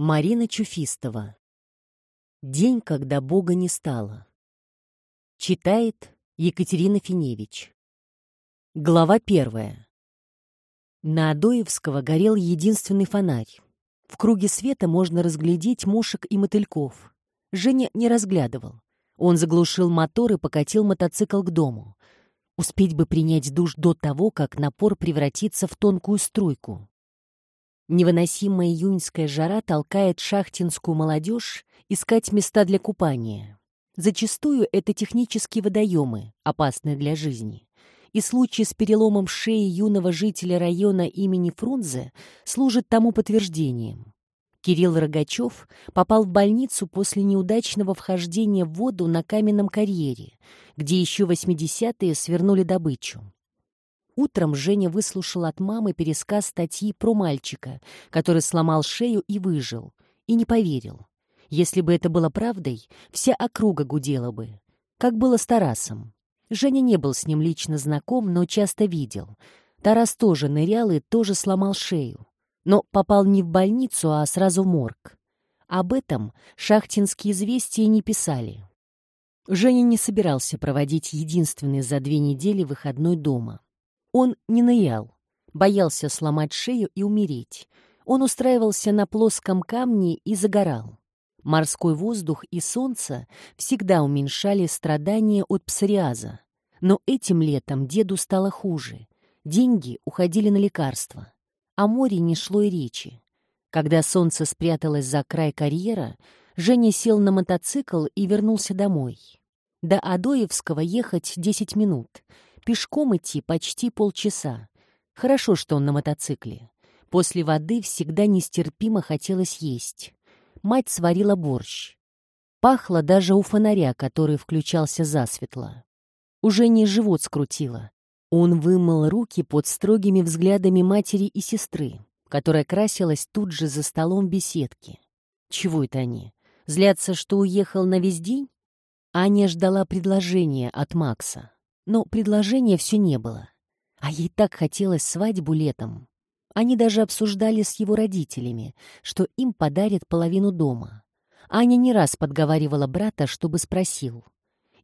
Марина Чуфистова. День, когда Бога не стало. Читает Екатерина Финевич. Глава первая. На Адоевского горел единственный фонарь. В круге света можно разглядеть мушек и мотыльков. Женя не разглядывал. Он заглушил мотор и покатил мотоцикл к дому. Успеть бы принять душ до того, как напор превратится в тонкую струйку. Невыносимая июньская жара толкает шахтинскую молодежь искать места для купания. Зачастую это технические водоемы, опасные для жизни. И случай с переломом шеи юного жителя района имени Фрунзе служит тому подтверждением. Кирилл Рогачев попал в больницу после неудачного вхождения в воду на каменном карьере, где еще 80-е свернули добычу. Утром Женя выслушал от мамы пересказ статьи про мальчика, который сломал шею и выжил, и не поверил. Если бы это было правдой, вся округа гудела бы. Как было с Тарасом. Женя не был с ним лично знаком, но часто видел. Тарас тоже нырял и тоже сломал шею. Но попал не в больницу, а сразу в морг. Об этом шахтинские известия не писали. Женя не собирался проводить единственный за две недели выходной дома. Он не нырял, боялся сломать шею и умереть. Он устраивался на плоском камне и загорал. Морской воздух и солнце всегда уменьшали страдания от псориаза. Но этим летом деду стало хуже. Деньги уходили на лекарства. О море не шло и речи. Когда солнце спряталось за край карьера, Женя сел на мотоцикл и вернулся домой. До Адоевского ехать 10 минут — Пешком идти почти полчаса. Хорошо, что он на мотоцикле. После воды всегда нестерпимо хотелось есть. Мать сварила борщ. Пахло даже у фонаря, который включался засветло. Уже не живот скрутило. Он вымыл руки под строгими взглядами матери и сестры, которая красилась тут же за столом беседки. Чего это они? Злятся, что уехал на весь день? Аня ждала предложения от Макса но предложения все не было. А ей так хотелось свадьбу летом. Они даже обсуждали с его родителями, что им подарят половину дома. Аня не раз подговаривала брата, чтобы спросил.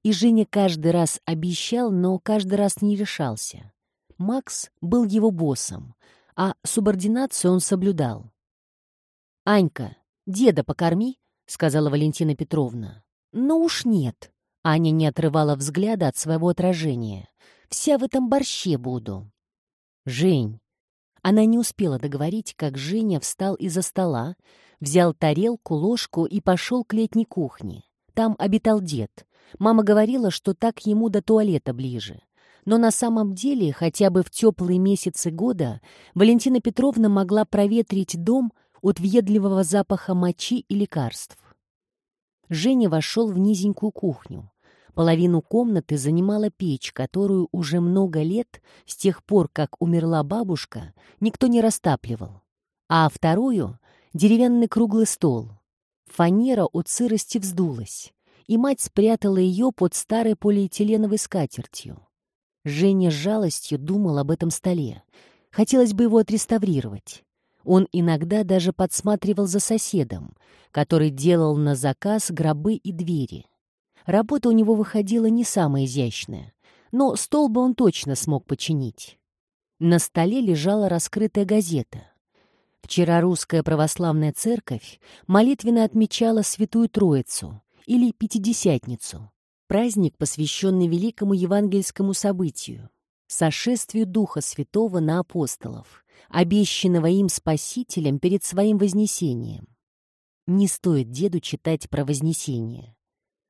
И Женя каждый раз обещал, но каждый раз не решался. Макс был его боссом, а субординацию он соблюдал. «Анька, деда покорми», — сказала Валентина Петровна. «Ну уж нет», Аня не отрывала взгляда от своего отражения. «Вся в этом борще буду». «Жень». Она не успела договорить, как Женя встал из-за стола, взял тарелку, ложку и пошел к летней кухне. Там обитал дед. Мама говорила, что так ему до туалета ближе. Но на самом деле, хотя бы в теплые месяцы года, Валентина Петровна могла проветрить дом от въедливого запаха мочи и лекарств. Женя вошел в низенькую кухню. Половину комнаты занимала печь, которую уже много лет, с тех пор, как умерла бабушка, никто не растапливал. А вторую — деревянный круглый стол. Фанера от сырости вздулась, и мать спрятала ее под старой полиэтиленовой скатертью. Женя с жалостью думал об этом столе. Хотелось бы его отреставрировать. Он иногда даже подсматривал за соседом, который делал на заказ гробы и двери — Работа у него выходила не самая изящная, но стол бы он точно смог починить. На столе лежала раскрытая газета. Вчера русская православная церковь молитвенно отмечала Святую Троицу или Пятидесятницу, праздник, посвященный великому евангельскому событию, сошествию Духа Святого на апостолов, обещанного им Спасителем перед своим Вознесением. Не стоит деду читать про Вознесение.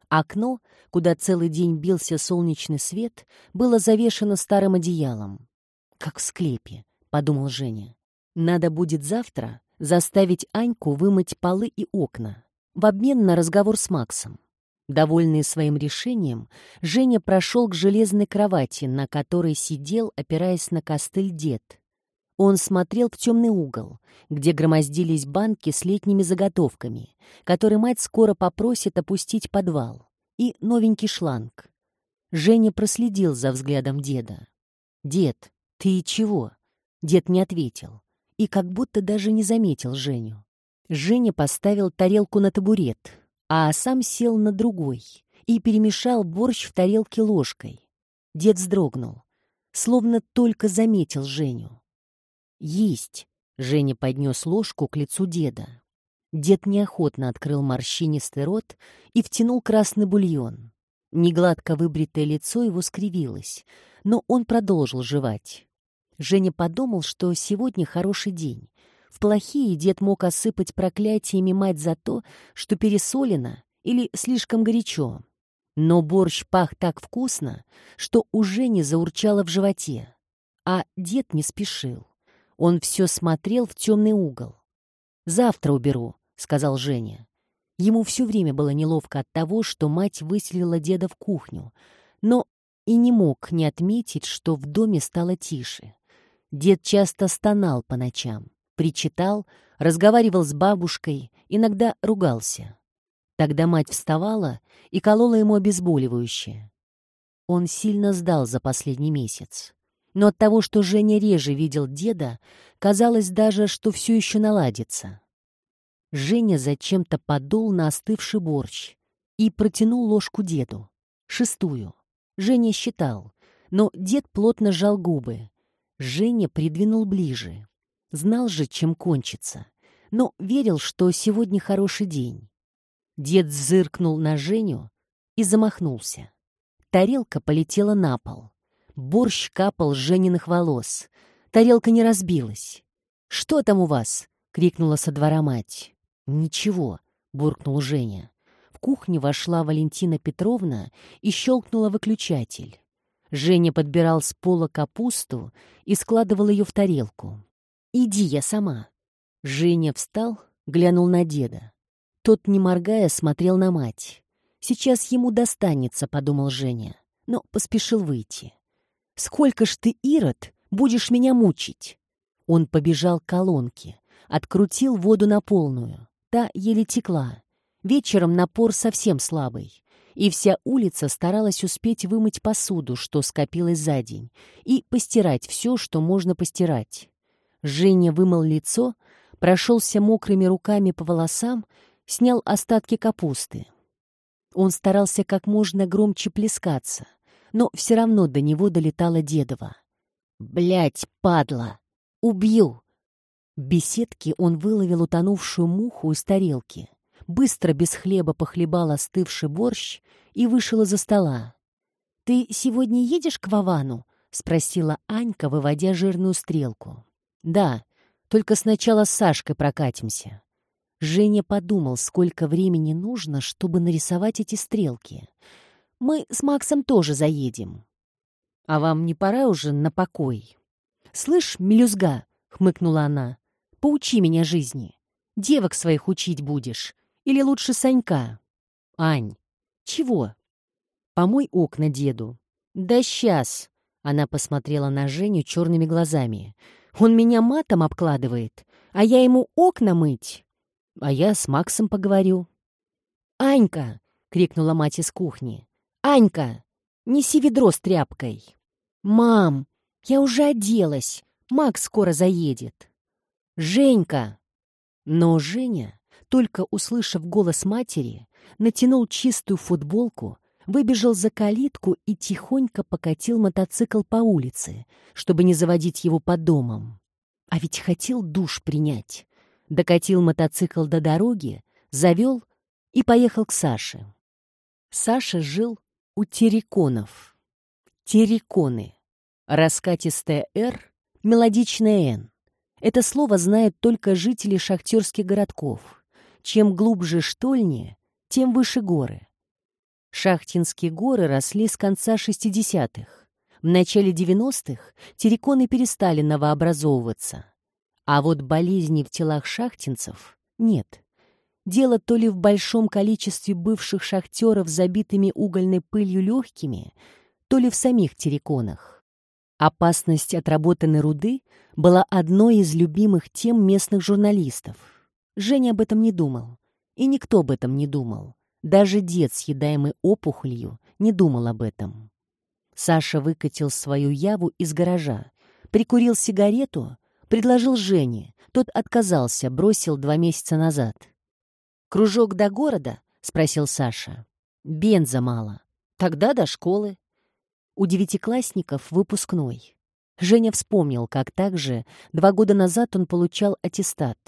Окно, куда целый день бился солнечный свет, было завешено старым одеялом. «Как в склепе», — подумал Женя. «Надо будет завтра заставить Аньку вымыть полы и окна, в обмен на разговор с Максом». Довольный своим решением, Женя прошел к железной кровати, на которой сидел, опираясь на костыль дед. Он смотрел в темный угол, где громоздились банки с летними заготовками, которые мать скоро попросит опустить подвал, и новенький шланг. Женя проследил за взглядом деда. «Дед, ты чего?» Дед не ответил и как будто даже не заметил Женю. Женя поставил тарелку на табурет, а сам сел на другой и перемешал борщ в тарелке ложкой. Дед вздрогнул, словно только заметил Женю. «Есть!» — Женя поднес ложку к лицу деда. Дед неохотно открыл морщинистый рот и втянул красный бульон. Негладко выбритое лицо его скривилось, но он продолжил жевать. Женя подумал, что сегодня хороший день. В плохие дед мог осыпать проклятиями мать за то, что пересолено или слишком горячо. Но борщ пах так вкусно, что уже не заурчало в животе. А дед не спешил. Он все смотрел в темный угол. «Завтра уберу», — сказал Женя. Ему все время было неловко от того, что мать выселила деда в кухню, но и не мог не отметить, что в доме стало тише. Дед часто стонал по ночам, причитал, разговаривал с бабушкой, иногда ругался. Тогда мать вставала и колола ему обезболивающее. Он сильно сдал за последний месяц. Но от того, что Женя реже видел деда, казалось даже, что все еще наладится. Женя зачем-то подул на остывший борщ и протянул ложку деду. Шестую. Женя считал, но дед плотно сжал губы. Женя придвинул ближе. Знал же, чем кончится, но верил, что сегодня хороший день. Дед зыркнул на Женю и замахнулся. Тарелка полетела на пол. Борщ капал с Жениных волос. Тарелка не разбилась. «Что там у вас?» — крикнула со двора мать. «Ничего», — буркнул Женя. В кухню вошла Валентина Петровна и щелкнула выключатель. Женя подбирал с пола капусту и складывал ее в тарелку. «Иди я сама». Женя встал, глянул на деда. Тот, не моргая, смотрел на мать. «Сейчас ему достанется», — подумал Женя, но поспешил выйти. «Сколько ж ты, Ирод, будешь меня мучить?» Он побежал к колонке, открутил воду на полную. Та еле текла. Вечером напор совсем слабый. И вся улица старалась успеть вымыть посуду, что скопилось за день, и постирать все, что можно постирать. Женя вымыл лицо, прошелся мокрыми руками по волосам снял остатки капусты. Он старался как можно громче плескаться, но все равно до него долетала дедова. Блять, падла! Убью!» В он выловил утонувшую муху из тарелки, быстро без хлеба похлебал остывший борщ и вышел из-за стола. «Ты сегодня едешь к Вовану?» — спросила Анька, выводя жирную стрелку. «Да, только сначала с Сашкой прокатимся». Женя подумал, сколько времени нужно, чтобы нарисовать эти стрелки. Мы с Максом тоже заедем. А вам не пора уже на покой? Слышь, мелюзга, хмыкнула она, поучи меня жизни. Девок своих учить будешь. Или лучше Санька? Ань, чего? Помой окна деду. Да сейчас. Она посмотрела на Женю черными глазами. Он меня матом обкладывает, а я ему окна мыть а я с Максом поговорю». «Анька!» — крикнула мать из кухни. «Анька, неси ведро с тряпкой!» «Мам, я уже оделась, Макс скоро заедет!» «Женька!» Но Женя, только услышав голос матери, натянул чистую футболку, выбежал за калитку и тихонько покатил мотоцикл по улице, чтобы не заводить его под домом. А ведь хотел душ принять докатил мотоцикл до дороги, завел и поехал к Саше. Саша жил у терриконов. Терриконы. Раскатистая «Р», мелодичная «Н». Это слово знают только жители шахтерских городков. Чем глубже штольни, тем выше горы. Шахтинские горы росли с конца 60-х. В начале 90-х терриконы перестали новообразовываться. А вот болезней в телах шахтинцев нет. Дело то ли в большом количестве бывших шахтеров, забитыми угольной пылью легкими, то ли в самих терриконах. Опасность отработанной руды была одной из любимых тем местных журналистов. Женя об этом не думал. И никто об этом не думал. Даже дед, съедаемый опухолью, не думал об этом. Саша выкатил свою яву из гаража, прикурил сигарету Предложил Жене. Тот отказался, бросил два месяца назад. «Кружок до города?» — спросил Саша. «Бенза мало. Тогда до школы». У девятиклассников выпускной. Женя вспомнил, как также два года назад он получал аттестат.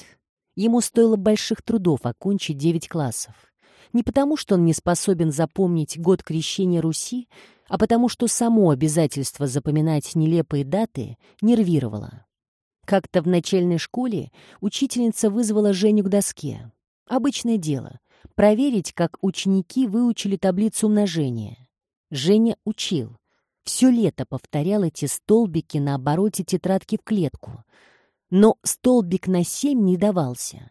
Ему стоило больших трудов окончить девять классов. Не потому, что он не способен запомнить год крещения Руси, а потому, что само обязательство запоминать нелепые даты нервировало. Как-то в начальной школе учительница вызвала Женю к доске. Обычное дело — проверить, как ученики выучили таблицу умножения. Женя учил. Все лето повторял эти столбики на обороте тетрадки в клетку. Но столбик на семь не давался.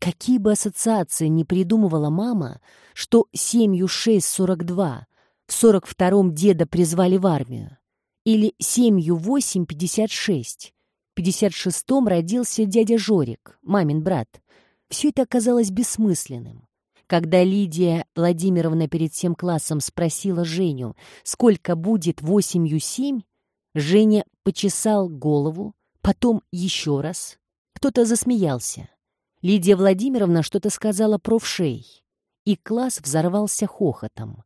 Какие бы ассоциации ни придумывала мама, что семью шесть сорок два, в сорок втором деда призвали в армию, или семью восемь пятьдесят шесть, в пятьдесят шестом родился дядя Жорик, мамин брат, все это оказалось бессмысленным. Когда Лидия Владимировна перед всем классом спросила Женю, сколько будет восемью семь, Женя почесал голову, потом еще раз. Кто-то засмеялся. Лидия Владимировна что-то сказала про вшей, и класс взорвался хохотом.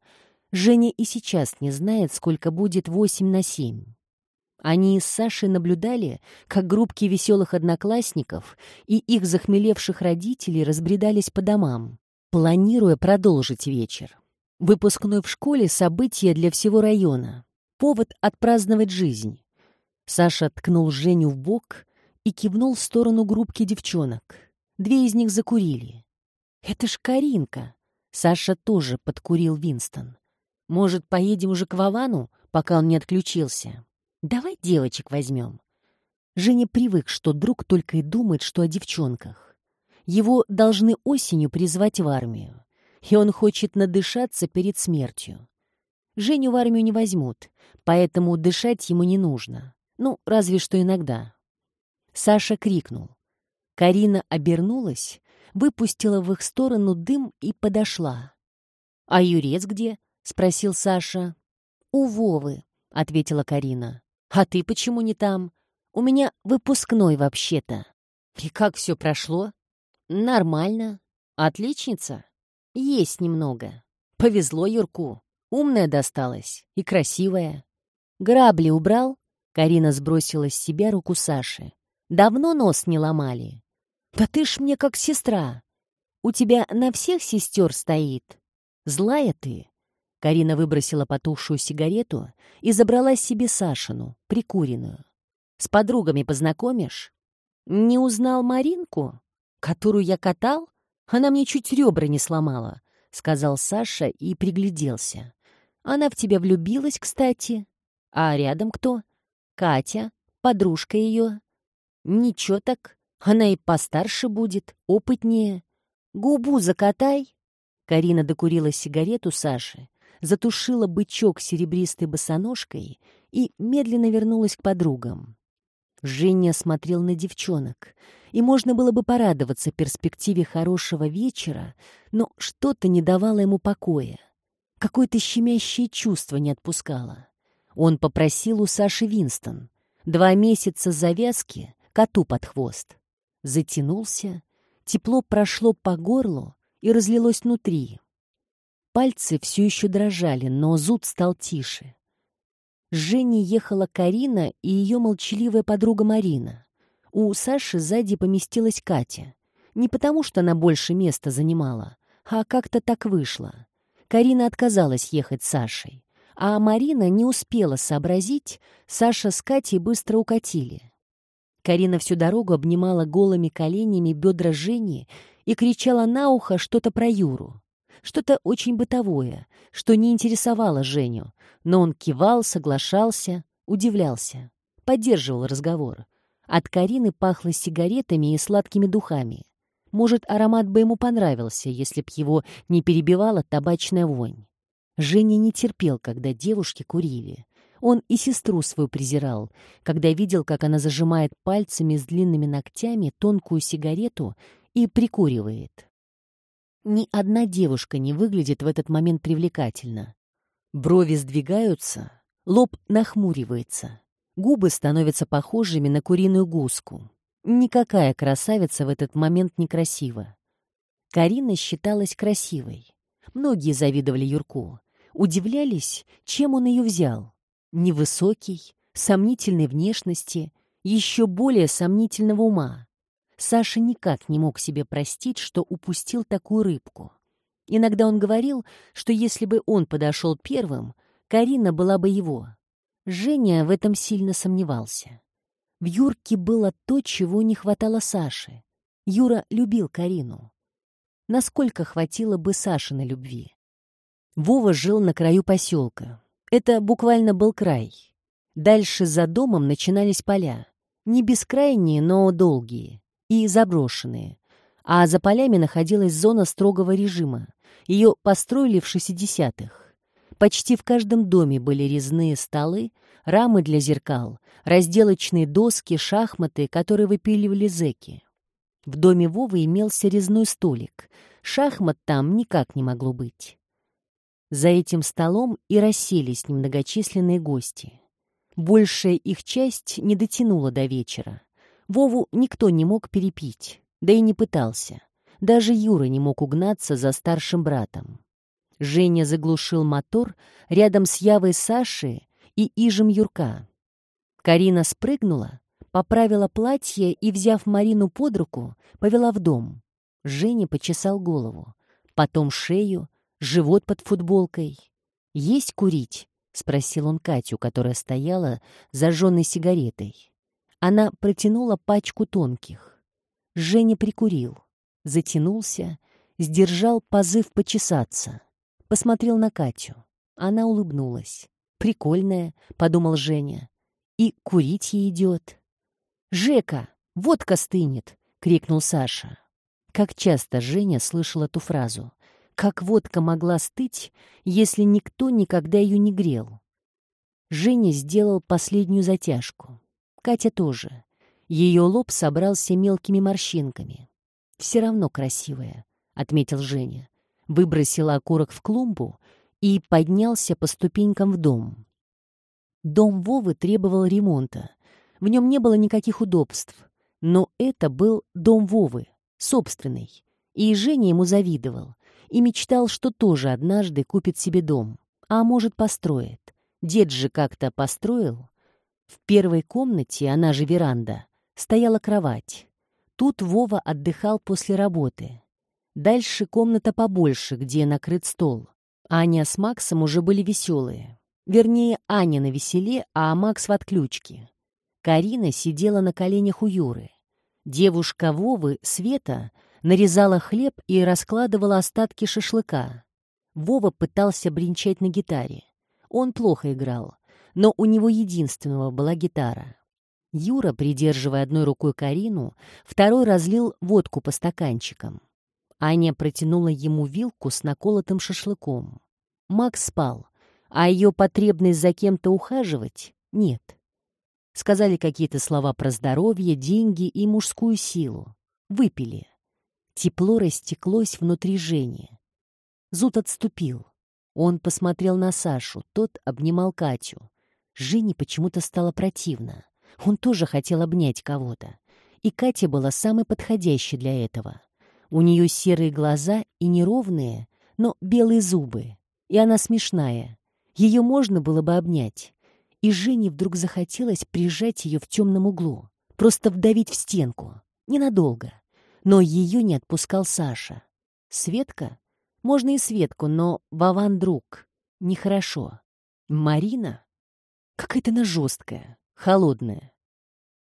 Женя и сейчас не знает, сколько будет восемь на семь. Они с Сашей наблюдали, как группки веселых одноклассников и их захмелевших родителей разбредались по домам, планируя продолжить вечер. Выпускной в школе — событие для всего района. Повод отпраздновать жизнь. Саша ткнул Женю в бок и кивнул в сторону группки девчонок. Две из них закурили. «Это ж Каринка!» Саша тоже подкурил Винстон. «Может, поедем уже к Вовану, пока он не отключился? Давай девочек возьмем». Женя привык, что друг только и думает, что о девчонках. Его должны осенью призвать в армию, и он хочет надышаться перед смертью. Женю в армию не возьмут, поэтому дышать ему не нужно. Ну, разве что иногда. Саша крикнул. Карина обернулась, выпустила в их сторону дым и подошла. «А Юрец где?» — спросил Саша. «У Вовы», — ответила Карина. «А ты почему не там? У меня выпускной вообще-то». «И как все прошло?» «Нормально. Отличница?» «Есть немного. Повезло Юрку. Умная досталась и красивая». «Грабли убрал?» Карина сбросила с себя руку Саши. «Давно нос не ломали?» «Да ты ж мне как сестра! У тебя на всех сестер стоит! Злая ты!» Карина выбросила потухшую сигарету и забрала себе Сашину, прикуренную. «С подругами познакомишь?» «Не узнал Маринку, которую я катал? Она мне чуть ребра не сломала», — сказал Саша и пригляделся. «Она в тебя влюбилась, кстати. А рядом кто? Катя, подружка ее. Ничего так, она и постарше будет, опытнее. Губу закатай. Карина докурила сигарету Саши, затушила бычок серебристой босоножкой и медленно вернулась к подругам. Женя смотрел на девчонок, и можно было бы порадоваться перспективе хорошего вечера, но что-то не давало ему покоя. Какое-то щемящее чувство не отпускало. Он попросил у Саши Винстон. Два месяца завязки коту под хвост затянулся, тепло прошло по горлу и разлилось внутри. Пальцы все еще дрожали, но зуд стал тише. С Женей ехала Карина и ее молчаливая подруга Марина. У Саши сзади поместилась Катя. Не потому, что она больше места занимала, а как-то так вышло. Карина отказалась ехать с Сашей, а Марина не успела сообразить, Саша с Катей быстро укатили. Карина всю дорогу обнимала голыми коленями бедра Жени и кричала на ухо что-то про Юру. Что-то очень бытовое, что не интересовало Женю, но он кивал, соглашался, удивлялся, поддерживал разговор. От Карины пахло сигаретами и сладкими духами. Может, аромат бы ему понравился, если б его не перебивала табачная вонь. Женя не терпел, когда девушки курили. Он и сестру свою презирал, когда видел, как она зажимает пальцами с длинными ногтями тонкую сигарету и прикуривает. Ни одна девушка не выглядит в этот момент привлекательно. Брови сдвигаются, лоб нахмуривается. Губы становятся похожими на куриную гуску. Никакая красавица в этот момент не красива. Карина считалась красивой. Многие завидовали Юрку. Удивлялись, чем он ее взял. Невысокий, сомнительной внешности, еще более сомнительного ума. Саша никак не мог себе простить, что упустил такую рыбку. Иногда он говорил, что если бы он подошел первым, Карина была бы его. Женя в этом сильно сомневался. В Юрке было то, чего не хватало Саше. Юра любил Карину. Насколько хватило бы Сашиной любви? Вова жил на краю поселка. Это буквально был край. Дальше за домом начинались поля. Не бескрайние, но долгие. И заброшенные. А за полями находилась зона строгого режима. Ее построили в 60-х. Почти в каждом доме были резные столы, рамы для зеркал, разделочные доски, шахматы, которые выпиливали зэки. В доме Вовы имелся резной столик. Шахмат там никак не могло быть. За этим столом и расселись немногочисленные гости. Большая их часть не дотянула до вечера. Вову никто не мог перепить, да и не пытался. Даже Юра не мог угнаться за старшим братом. Женя заглушил мотор рядом с Явой Саши и Ижем Юрка. Карина спрыгнула, поправила платье и, взяв Марину под руку, повела в дом. Женя почесал голову, потом шею, живот под футболкой. «Есть курить?» — спросил он Катю, которая стояла зажженной сигаретой. Она протянула пачку тонких. Женя прикурил, затянулся, сдержал позыв почесаться. Посмотрел на Катю. Она улыбнулась. «Прикольная», — подумал Женя. «И курить ей идет». «Жека, водка стынет!» — крикнул Саша. Как часто Женя слышал эту фразу. Как водка могла стыть, если никто никогда ее не грел? Женя сделал последнюю затяжку. Катя тоже. Ее лоб собрался мелкими морщинками. «Все равно красивая», — отметил Женя выбросил окурок в клумбу и поднялся по ступенькам в дом. Дом Вовы требовал ремонта. В нем не было никаких удобств. Но это был дом Вовы, собственный. И Женя ему завидовал. И мечтал, что тоже однажды купит себе дом. А может, построит. Дед же как-то построил. В первой комнате, она же веранда, стояла кровать. Тут Вова отдыхал после работы. Дальше комната побольше, где накрыт стол. Аня с Максом уже были веселые. Вернее, Аня на веселе, а Макс в отключке. Карина сидела на коленях у Юры. Девушка Вовы, Света, нарезала хлеб и раскладывала остатки шашлыка. Вова пытался бренчать на гитаре. Он плохо играл, но у него единственного была гитара. Юра, придерживая одной рукой Карину, второй разлил водку по стаканчикам. Аня протянула ему вилку с наколотым шашлыком. Макс спал, а ее потребность за кем-то ухаживать — нет. Сказали какие-то слова про здоровье, деньги и мужскую силу. Выпили. Тепло растеклось внутри Жени. Зуд отступил. Он посмотрел на Сашу, тот обнимал Катю. Жене почему-то стало противно. Он тоже хотел обнять кого-то. И Катя была самой подходящей для этого. У нее серые глаза и неровные, но белые зубы. И она смешная. Ее можно было бы обнять. И Жене вдруг захотелось прижать ее в темном углу. Просто вдавить в стенку. Ненадолго. Но ее не отпускал Саша. Светка? Можно и Светку, но Вован друг. Нехорошо. Марина? Какая-то она жесткая, холодная.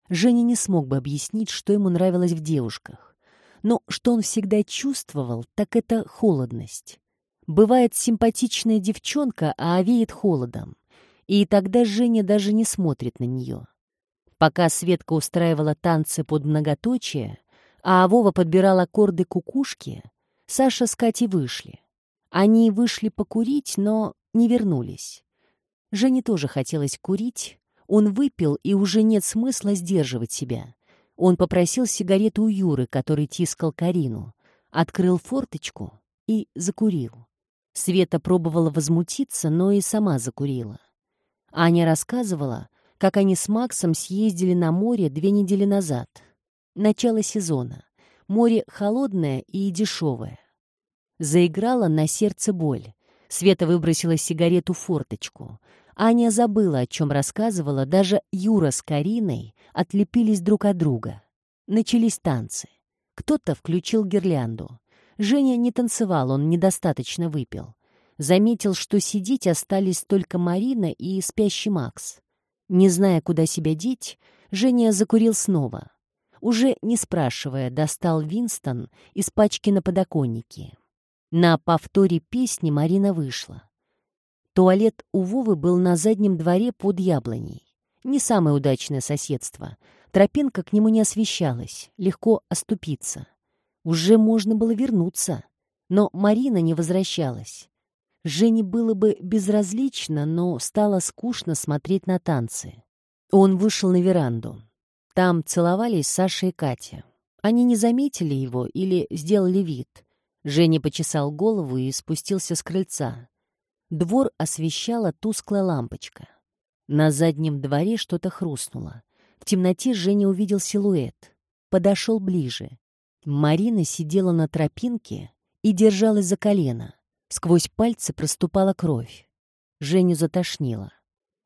Женя не смог бы объяснить, что ему нравилось в девушках. Но что он всегда чувствовал, так это холодность. Бывает симпатичная девчонка, а веет холодом. И тогда Женя даже не смотрит на нее. Пока Светка устраивала танцы под многоточие, а Вова подбирал аккорды кукушки, Саша с Катей вышли. Они вышли покурить, но не вернулись. Жене тоже хотелось курить. Он выпил, и уже нет смысла сдерживать себя. Он попросил сигарету у Юры, который тискал Карину, открыл форточку и закурил. Света пробовала возмутиться, но и сама закурила. Аня рассказывала, как они с Максом съездили на море две недели назад. Начало сезона. Море холодное и дешевое. Заиграла на сердце боль. Света выбросила сигарету в форточку. Аня забыла, о чем рассказывала, даже Юра с Кариной отлепились друг от друга. Начались танцы. Кто-то включил гирлянду. Женя не танцевал, он недостаточно выпил. Заметил, что сидеть остались только Марина и спящий Макс. Не зная, куда себя деть, Женя закурил снова. Уже не спрашивая, достал Винстон из пачки на подоконнике. На повторе песни Марина вышла. Туалет у Вовы был на заднем дворе под яблоней. Не самое удачное соседство. Тропинка к нему не освещалась, легко оступиться. Уже можно было вернуться. Но Марина не возвращалась. Жене было бы безразлично, но стало скучно смотреть на танцы. Он вышел на веранду. Там целовались Саша и Катя. Они не заметили его или сделали вид. Женя почесал голову и спустился с крыльца. Двор освещала тусклая лампочка. На заднем дворе что-то хрустнуло. В темноте Женя увидел силуэт. Подошел ближе. Марина сидела на тропинке и держалась за колено. Сквозь пальцы проступала кровь. Женю затошнило.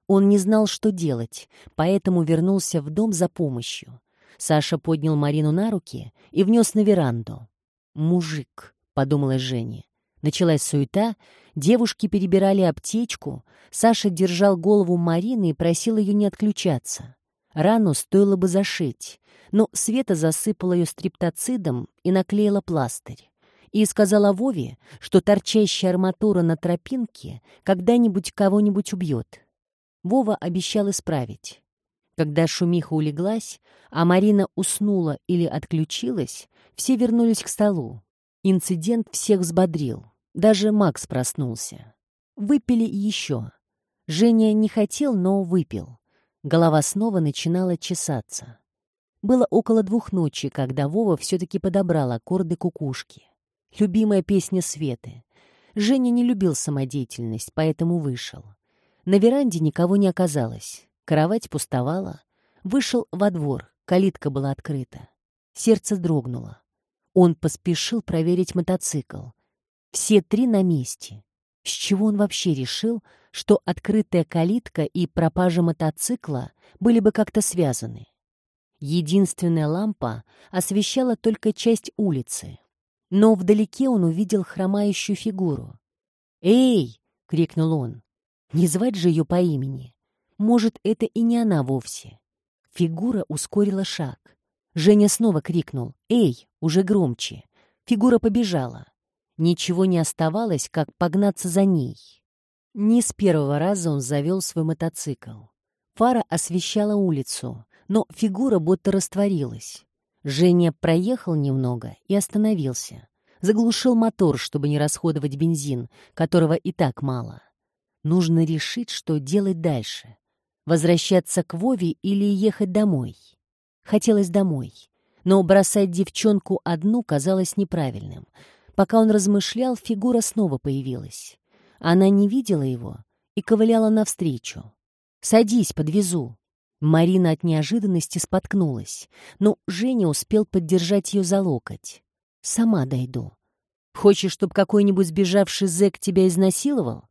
Он не знал, что делать, поэтому вернулся в дом за помощью. Саша поднял Марину на руки и внес на веранду. «Мужик», — подумала Женя. Началась суета, девушки перебирали аптечку, Саша держал голову Марины и просил ее не отключаться. Рану стоило бы зашить, но Света засыпала ее стриптоцидом и наклеила пластырь. И сказала Вове, что торчащая арматура на тропинке когда-нибудь кого-нибудь убьет. Вова обещал исправить. Когда шумиха улеглась, а Марина уснула или отключилась, все вернулись к столу. Инцидент всех взбодрил. Даже Макс проснулся. Выпили еще. Женя не хотел, но выпил. Голова снова начинала чесаться. Было около двух ночи, когда Вова все-таки подобрал аккорды кукушки. Любимая песня Светы. Женя не любил самодеятельность, поэтому вышел. На веранде никого не оказалось. Кровать пустовала. Вышел во двор, калитка была открыта. Сердце дрогнуло. Он поспешил проверить мотоцикл. Все три на месте. С чего он вообще решил, что открытая калитка и пропажа мотоцикла были бы как-то связаны? Единственная лампа освещала только часть улицы. Но вдалеке он увидел хромающую фигуру. «Эй!» — крикнул он. «Не звать же ее по имени. Может, это и не она вовсе». Фигура ускорила шаг. Женя снова крикнул «Эй!» уже громче. Фигура побежала. Ничего не оставалось, как погнаться за ней. Не с первого раза он завел свой мотоцикл. Фара освещала улицу, но фигура будто растворилась. Женя проехал немного и остановился. Заглушил мотор, чтобы не расходовать бензин, которого и так мало. Нужно решить, что делать дальше. Возвращаться к Вове или ехать домой. Хотелось домой. Но бросать девчонку одну казалось неправильным. Пока он размышлял, фигура снова появилась. Она не видела его и ковыляла навстречу. «Садись, подвезу». Марина от неожиданности споткнулась, но Женя успел поддержать ее за локоть. «Сама дойду. Хочешь, чтобы какой-нибудь сбежавший зэк тебя изнасиловал?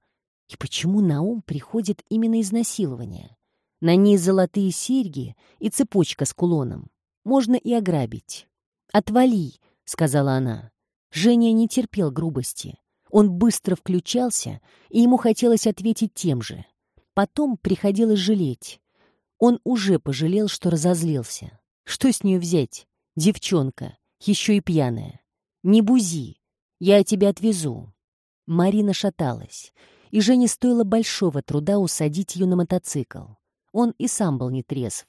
И почему на ум приходит именно изнасилование? На ней золотые серьги и цепочка с кулоном. Можно и ограбить. «Отвали», — сказала она. Женя не терпел грубости. Он быстро включался, и ему хотелось ответить тем же. Потом приходилось жалеть. Он уже пожалел, что разозлился. Что с нее взять? Девчонка, еще и пьяная. Не бузи, я тебя отвезу. Марина шаталась, и Жене стоило большого труда усадить ее на мотоцикл. Он и сам был нетрезв.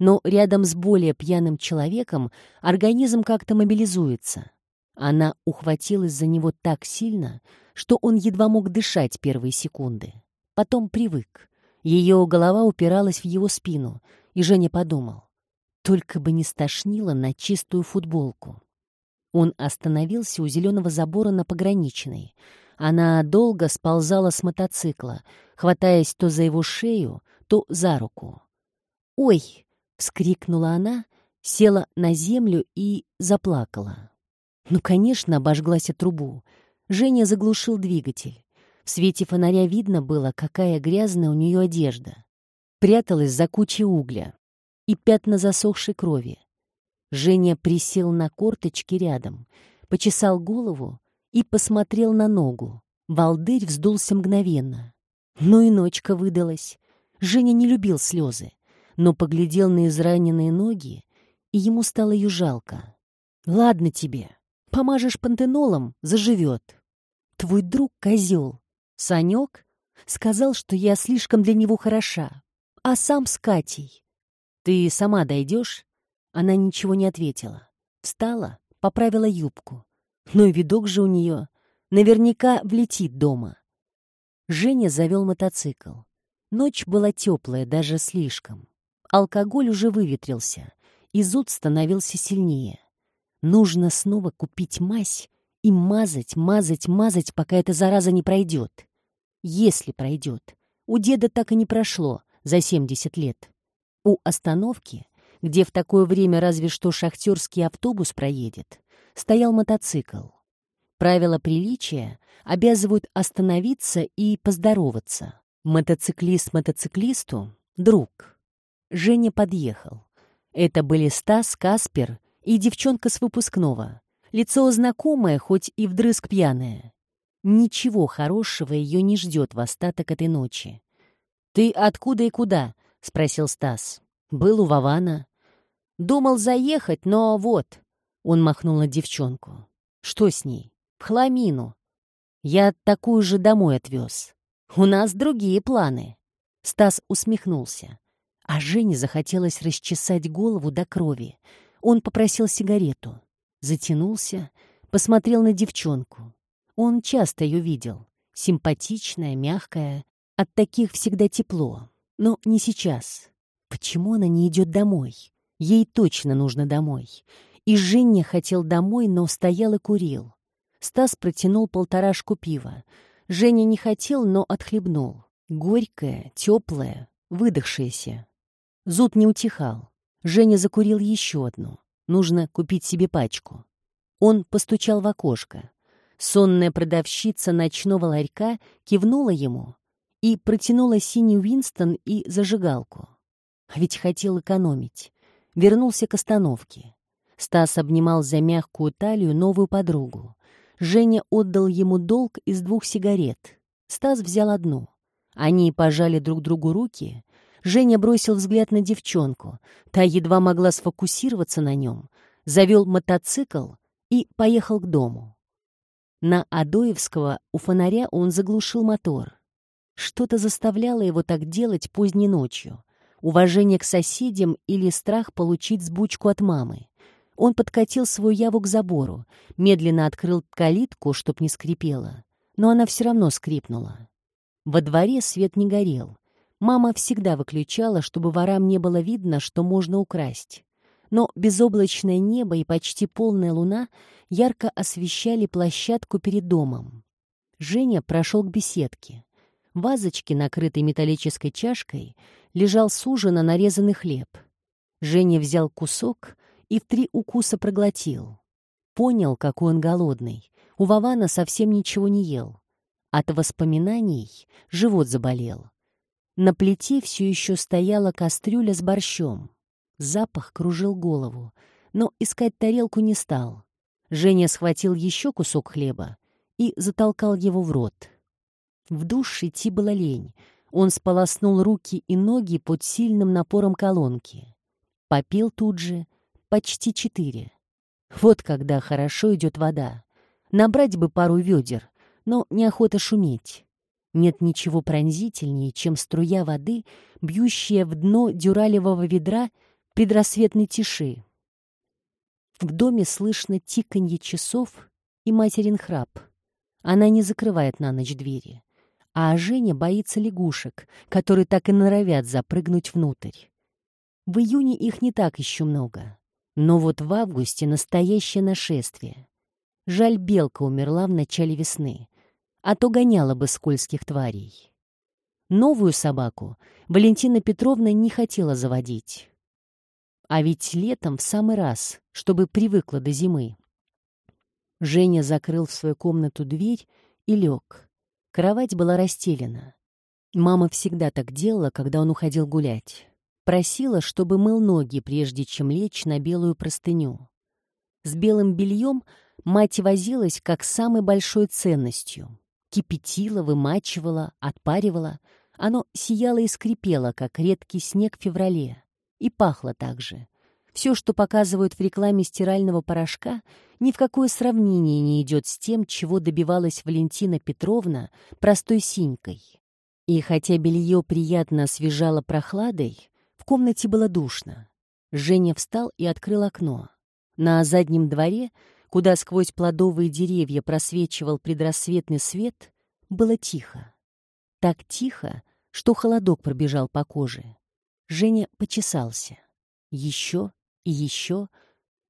Но рядом с более пьяным человеком организм как-то мобилизуется. Она ухватилась за него так сильно, что он едва мог дышать первые секунды. Потом привык. Ее голова упиралась в его спину, и Женя подумал, только бы не стошнило на чистую футболку. Он остановился у зеленого забора на пограничной. Она долго сползала с мотоцикла, хватаясь то за его шею, то за руку. «Ой!» — вскрикнула она, села на землю и заплакала. Ну, конечно, обожглась от трубу. Женя заглушил двигатель. В свете фонаря видно было, какая грязная у нее одежда. Пряталась за кучей угля и пятна засохшей крови. Женя присел на корточки рядом, почесал голову и посмотрел на ногу. Балдырь вздулся мгновенно. Ну и ночка выдалась. Женя не любил слезы, но поглядел на израненные ноги, и ему стало ее жалко. «Ладно тебе, помажешь пантенолом, заживет. Твой друг — козел, Санек, сказал, что я слишком для него хороша, а сам с Катей. Ты сама дойдешь?» Она ничего не ответила. Встала, поправила юбку. Ну и видок же у нее. Наверняка влетит дома. Женя завел мотоцикл. Ночь была теплая, даже слишком. Алкоголь уже выветрился, и зуд становился сильнее. Нужно снова купить мазь и мазать, мазать, мазать, пока эта зараза не пройдет. Если пройдет. У деда так и не прошло за 70 лет. У остановки, где в такое время разве что шахтерский автобус проедет, стоял мотоцикл. Правила приличия обязывают остановиться и поздороваться. Мотоциклист мотоциклисту — друг. Женя подъехал. Это были Стас, Каспер и девчонка с выпускного. Лицо знакомое, хоть и вдрызг пьяное. Ничего хорошего ее не ждет в остаток этой ночи. «Ты откуда и куда?» — спросил Стас. «Был у Вована». «Думал заехать, но вот...» Он махнул на девчонку. «Что с ней?» «В хламину. Я такую же домой отвез. У нас другие планы». Стас усмехнулся. А Жене захотелось расчесать голову до крови. Он попросил сигарету. Затянулся, посмотрел на девчонку. Он часто ее видел. Симпатичная, мягкая. От таких всегда тепло. Но не сейчас. Почему она не идет домой? Ей точно нужно домой. И Женя хотел домой, но стоял и курил. Стас протянул полторашку пива. Женя не хотел, но отхлебнул. Горькое, теплое, выдохшееся. Зуд не утихал. Женя закурил еще одну. Нужно купить себе пачку. Он постучал в окошко. Сонная продавщица ночного ларька кивнула ему и протянула синий Уинстон и зажигалку. А ведь хотел экономить. Вернулся к остановке. Стас обнимал за мягкую талию новую подругу. Женя отдал ему долг из двух сигарет. Стас взял одну. Они пожали друг другу руки. Женя бросил взгляд на девчонку. Та едва могла сфокусироваться на нем. Завел мотоцикл и поехал к дому. На Адоевского у фонаря он заглушил мотор. Что-то заставляло его так делать поздней ночью. Уважение к соседям или страх получить сбучку от мамы. Он подкатил свою яву к забору, медленно открыл калитку, чтоб не скрипела. Но она все равно скрипнула. Во дворе свет не горел. Мама всегда выключала, чтобы ворам не было видно, что можно украсть но безоблачное небо и почти полная луна ярко освещали площадку перед домом. Женя прошел к беседке. В вазочке, накрытой металлической чашкой, лежал сужено нарезанный хлеб. Женя взял кусок и в три укуса проглотил. Понял, какой он голодный. У Вована совсем ничего не ел. От воспоминаний живот заболел. На плите все еще стояла кастрюля с борщом. Запах кружил голову, но искать тарелку не стал. Женя схватил еще кусок хлеба и затолкал его в рот. В душ идти было лень. Он сполоснул руки и ноги под сильным напором колонки. Попил тут же почти четыре. Вот когда хорошо идет вода. Набрать бы пару ведер, но неохота шуметь. Нет ничего пронзительнее, чем струя воды, бьющая в дно дюралевого ведра предрассветной тиши. В доме слышно тиканье часов и материн храп. Она не закрывает на ночь двери. А Женя боится лягушек, которые так и норовят запрыгнуть внутрь. В июне их не так еще много. Но вот в августе настоящее нашествие. Жаль, белка умерла в начале весны, а то гоняла бы скользких тварей. Новую собаку Валентина Петровна не хотела заводить. А ведь летом в самый раз, чтобы привыкла до зимы. Женя закрыл в свою комнату дверь и лег. Кровать была расстелена. Мама всегда так делала, когда он уходил гулять. Просила, чтобы мыл ноги, прежде чем лечь на белую простыню. С белым бельем мать возилась как самой большой ценностью. Кипятила, вымачивала, отпаривала. Оно сияло и скрипело, как редкий снег в феврале. И пахло так же. Все, что показывают в рекламе стирального порошка, ни в какое сравнение не идет с тем, чего добивалась Валентина Петровна простой синькой. И хотя белье приятно освежало прохладой, в комнате было душно. Женя встал и открыл окно. На заднем дворе, куда сквозь плодовые деревья просвечивал предрассветный свет, было тихо. Так тихо, что холодок пробежал по коже. Женя почесался. Еще и еще.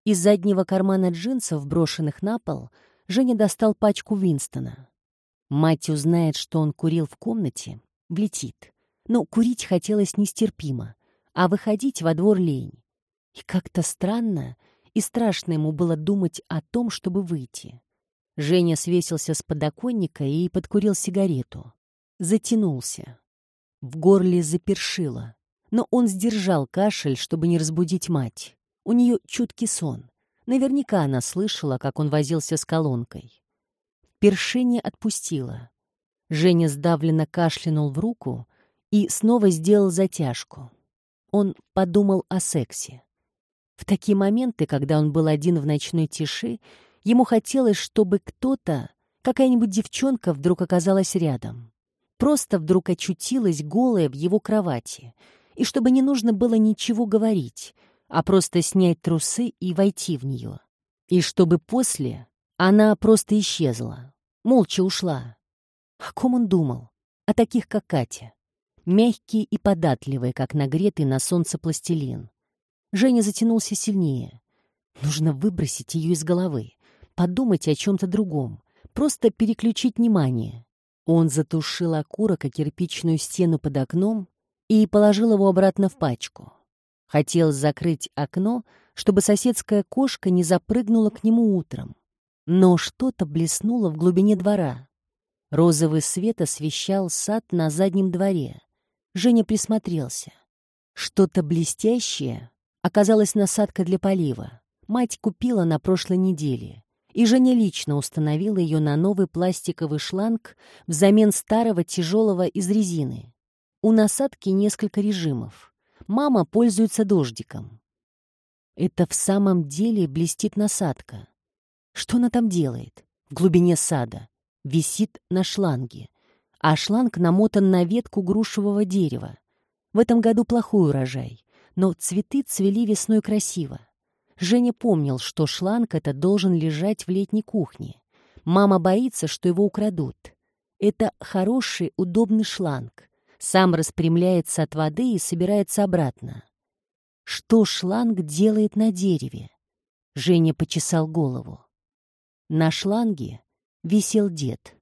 Из заднего кармана джинсов, брошенных на пол, Женя достал пачку Винстона. Мать узнает, что он курил в комнате, влетит. Но курить хотелось нестерпимо, а выходить во двор лень. И как-то странно, и страшно ему было думать о том, чтобы выйти. Женя свесился с подоконника и подкурил сигарету. Затянулся. В горле запершило. Но он сдержал кашель, чтобы не разбудить мать. У нее чуткий сон. Наверняка она слышала, как он возился с колонкой. Першение отпустило. Женя сдавленно кашлянул в руку и снова сделал затяжку. Он подумал о сексе. В такие моменты, когда он был один в ночной тиши, ему хотелось, чтобы кто-то, какая-нибудь девчонка вдруг оказалась рядом. Просто вдруг очутилась голая в его кровати, и чтобы не нужно было ничего говорить, а просто снять трусы и войти в нее. И чтобы после она просто исчезла, молча ушла. О ком он думал? О таких, как Катя. Мягкие и податливые, как нагретый на солнце пластилин. Женя затянулся сильнее. Нужно выбросить ее из головы, подумать о чем-то другом, просто переключить внимание. Он затушил окурок о кирпичную стену под окном и положил его обратно в пачку. Хотел закрыть окно, чтобы соседская кошка не запрыгнула к нему утром. Но что-то блеснуло в глубине двора. Розовый свет освещал сад на заднем дворе. Женя присмотрелся. Что-то блестящее оказалась насадка для полива. Мать купила на прошлой неделе, и Женя лично установила ее на новый пластиковый шланг взамен старого тяжелого из резины. У насадки несколько режимов. Мама пользуется дождиком. Это в самом деле блестит насадка. Что она там делает? В глубине сада. Висит на шланге. А шланг намотан на ветку грушевого дерева. В этом году плохой урожай но цветы цвели весной красиво. Женя помнил, что шланг это должен лежать в летней кухне. Мама боится, что его украдут. Это хороший, удобный шланг. Сам распрямляется от воды и собирается обратно. Что шланг делает на дереве? Женя почесал голову. На шланге висел дед.